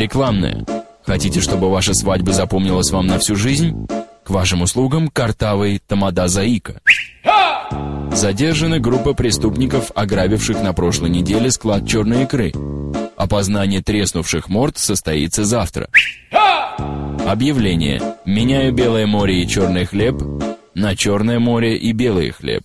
Рекламная. Хотите, чтобы ваша свадьба запомнилась вам на всю жизнь? К вашим услугам картавый Тамада Заика. Задержана группа преступников, ограбивших на прошлой неделе склад черной икры. Опознание треснувших морд состоится завтра. Объявление. Меняю Белое море и черный хлеб на Черное море и белый хлеб.